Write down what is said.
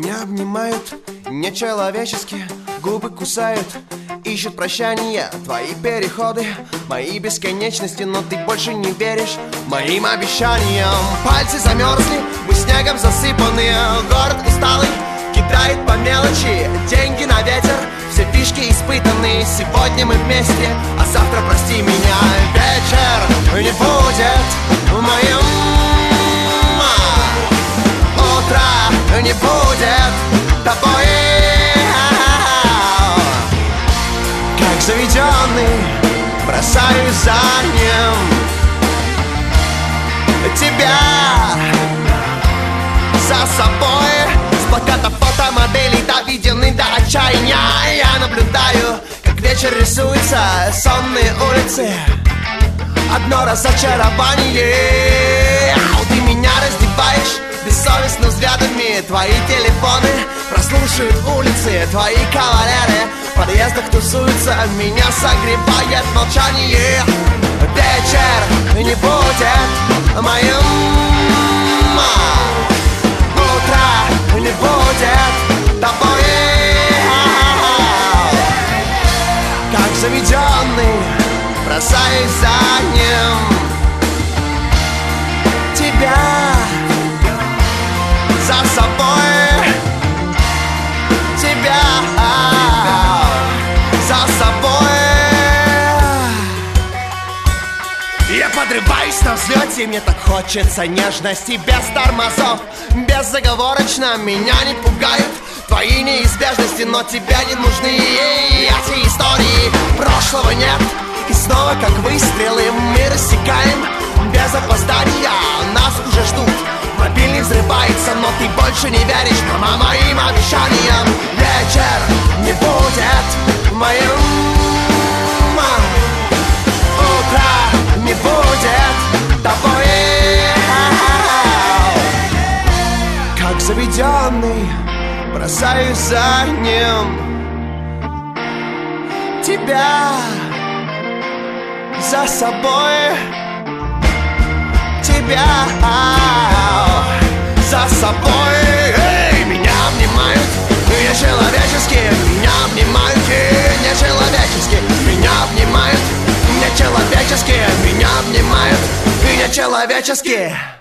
Меня обнимают нечеловечески Губы кусают, ищут прощания Твои переходы, мои бесконечности Но ты больше не веришь моим обещаниям. Пальцы замерзли, мы снегом засыпаны Город усталый, кидает по мелочи Деньги на ветер, все фишки испытаны. Сегодня мы вместе, а завтра прости меня. Вечер не будет в моем тобой. Как заведенный бросаюсь за ним. Тебя за собой. С плаката фотомоделей доведены до отчаяния. Я наблюдаю, как вечер рисуется Сонные улицы. Одно разочарование. Ты меня раздеваешь Твои телефоны прослушают улицы Твои кавалеры в подъездах тусуются Меня согревает молчание. Вечер не будет моим Утро не будет тобой Как заведенный бросаюсь за ним Я подрываюсь на взлете, мне так хочется нежности без тормозов. Безоговорочно меня не пугают твои неизбежности Но тебе не нужны эти истории. Прошлого нет, и снова как выстрелы мы рассекаем без опоздания Нас заведенный бросаюсь за ним. Тебя за собой Тебя за собой. Эй, меня обнимают нечеловечески Меня обнимают нечеловечески Меня обнимают нечеловечески Меня обнимают нечеловечески